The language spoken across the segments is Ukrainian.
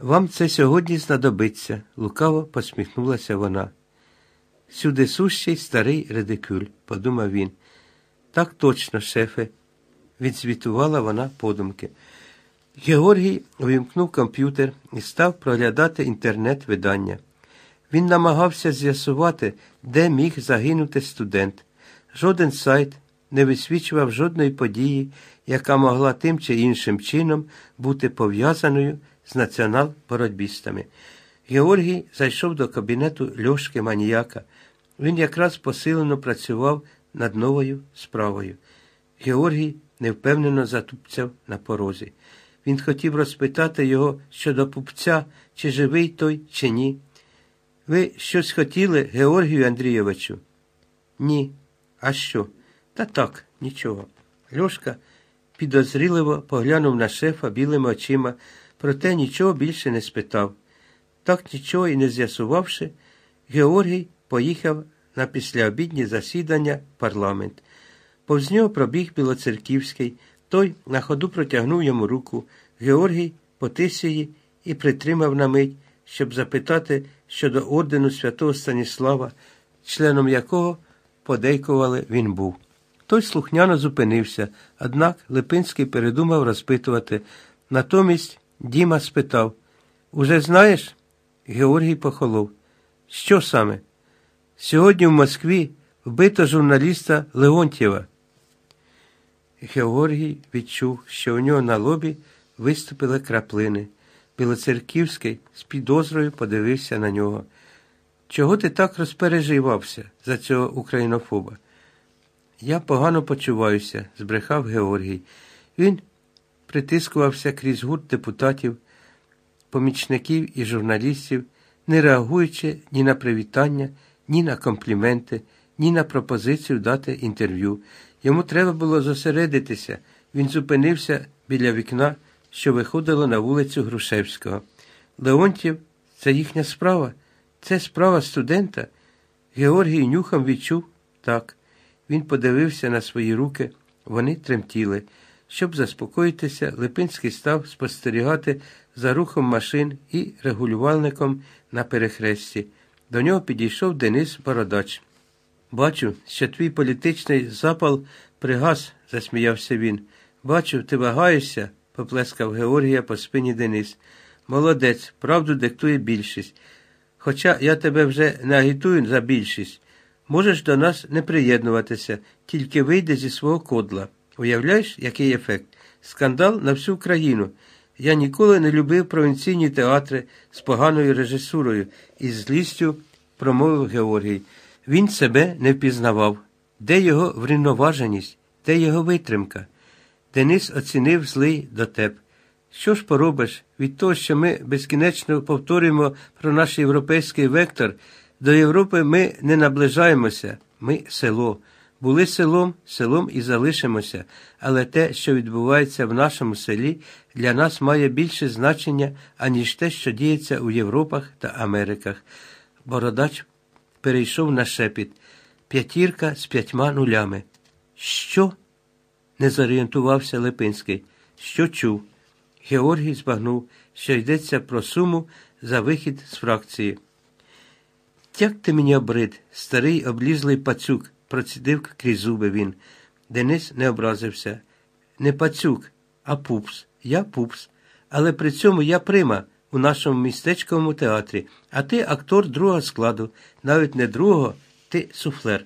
Вам це сьогодні знадобиться, лукаво посміхнулася вона. Сюди сущий старий редикюль, подумав він. Так точно, шефе, відзвітувала вона подумки. Георгій увімкнув комп'ютер і став проглядати інтернет-видання. Він намагався з'ясувати, де міг загинути студент. Жоден сайт не висвічував жодної події, яка могла тим чи іншим чином бути пов'язаною з націонал-боротьбістами. Георгій зайшов до кабінету Льошки Маніяка. Він якраз посилено працював над новою справою. Георгій невпевнено затупцяв на порозі. Він хотів розпитати його щодо пупця, чи живий той, чи ні. Ви щось хотіли, Георгію Андрійовичу? Ні. А що? Та так, нічого. Льошка підозріливо поглянув на шефа білими очима, проте нічого більше не спитав. Так нічого і не з'ясувавши, Георгій поїхав на післяобідні засідання парламент. Повз нього пробіг Білоцерківський, той на ходу протягнув йому руку. Георгій потис її і притримав на мить, щоб запитати щодо ордену святого Станіслава, членом якого подейкували він був. Той слухняно зупинився, однак Липинський передумав розпитувати. Натомість Діма спитав Уже знаєш? Георгій похолов. Що саме? Сьогодні в Москві вбито журналіста Леонтьєва. Георгій відчув, що у нього на лобі виступили краплини. Білоцерківський з підозрою подивився на нього. Чого ти так розпереживався за цього українофоба? Я погано почуваюся, збрехав Георгій. Він притискувався крізь гурт депутатів, помічників і журналістів, не реагуючи ні на привітання, ні на компліменти, ні на пропозицію дати інтерв'ю. Йому треба було зосередитися. Він зупинився біля вікна, що виходило на вулицю Грушевського. Леонтів це їхня справа, це справа студента. Георгій нюхом відчув так. Він подивився на свої руки, вони тремтіли. Щоб заспокоїтися, Липинський став спостерігати за рухом машин і регулювальником на перехресті. До нього підійшов Денис Бородач. Бачу, що твій політичний запал пригас, засміявся він. Бачу, ти вагаєшся, поплескав Георгія по спині Денис. Молодець, правду диктує більшість. Хоча я тебе вже не агітую за більшість. Можеш до нас не приєднуватися, тільки вийди зі свого кодла. Уявляєш, який ефект? Скандал на всю країну. Я ніколи не любив провінційні театри з поганою режисурою і злістю промовив Георгій. Він себе не впізнавав. Де його врівноваженість, де його витримка? Денис оцінив злий дотеп. Що ж поробиш від того, що ми безкінечно повторюємо про наш європейський вектор, до Європи ми не наближаємося, ми село. Були селом, селом і залишимося, але те, що відбувається в нашому селі, для нас має більше значення, аніж те, що діється у Європах та Америках. Бородач перейшов на шепіт. П'ятірка з п'ятьма нулями. Що? не зорієнтувався Липинський. Що чув? Георгій збагнув, що йдеться про суму за вихід з фракції. Як ти мені обрид, старий облізлий пацюк, процідив крізь зуби він. Денис не образився. Не пацюк, а пупс. Я пупс. Але при цьому я прима у нашому містечковому театрі, а ти актор другого складу, навіть не другого, ти суфлер.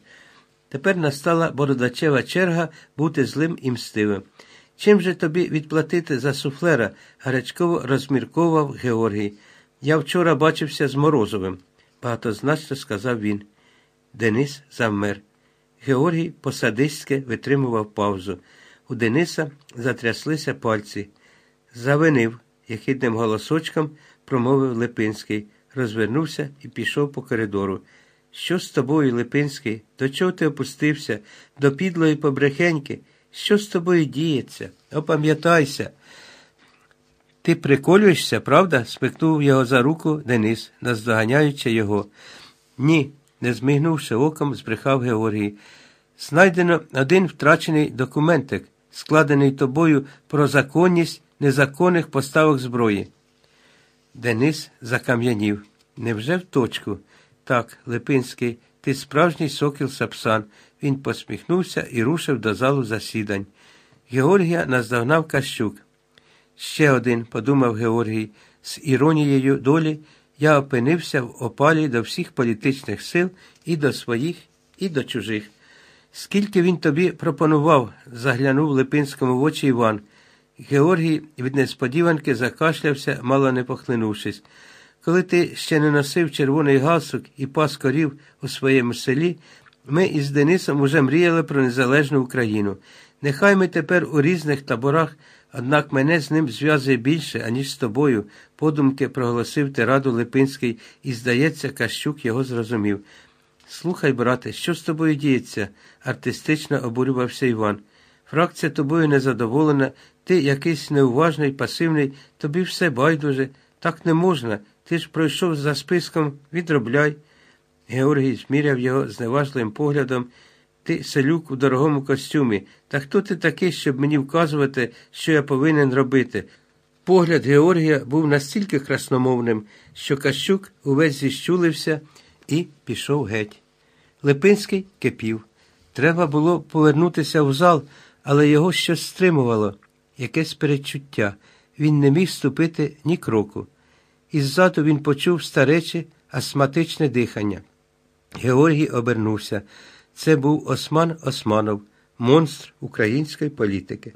Тепер настала бородачева черга бути злим і мстивим. Чим же тобі відплатити за суфлера? гарячково розмірковував Георгій. Я вчора бачився з Морозовим, багатозначно сказав він. Денис завмер. Георгій посадистськи витримував паузу. У Дениса затряслися пальці. Завинив, єхидним голосочком промовив Липинський, розвернувся і пішов по коридору. Що з тобою, Липинський? До чого ти опустився? До підлої побрехеньки? Що з тобою діється? Опам'ятайся. Ти приколюєшся, правда? смикнув його за руку Денис, наздоганяючи його. Ні, не змигнувши оком, збрехав Георгій. Знайдено один втрачений документик, складений тобою про законність незаконних поставок зброї. Денис закам'янів. Невже в точку? Так, Липинський, ти справжній сокіл Сапсан. Він посміхнувся і рушив до залу засідань. Георгія наздогнав Кащук. Ще один, подумав Георгій, з іронією долі я опинився в опалі до всіх політичних сил і до своїх, і до чужих. Скільки він тобі пропонував, заглянув Липинському в очі Іван. Георгій від несподіванки закашлявся, мало не похлинувшись. Коли ти ще не носив червоний галсук і пас корів у своєму селі, ми із Денисом уже мріяли про незалежну Україну. Нехай ми тепер у різних таборах, однак мене з ним зв'язує більше, аніж з тобою, подумки проголосив тираду Липинський, і, здається, Кащук його зрозумів. Слухай, брате, що з тобою діється? артистично обурювався Іван. Фракція тобою незадоволена, ти якийсь неуважний, пасивний, тобі все байдуже. Так не можна. Ти ж пройшов за списком, відробляй. Георгій зміряв його зневажливим поглядом. Ти селюк у дорогому костюмі. Та хто ти такий, щоб мені вказувати, що я повинен робити? Погляд Георгія був настільки красномовним, що Кащук увесь зіщулився і пішов геть. Липинський кипів. Треба було повернутися в зал, але його щось стримувало, якесь перечуття. Він не міг ступити ні кроку. Іззаду він почув старече астматичне дихання. Георгій обернувся. Це був Осман Османов, монстр української політики.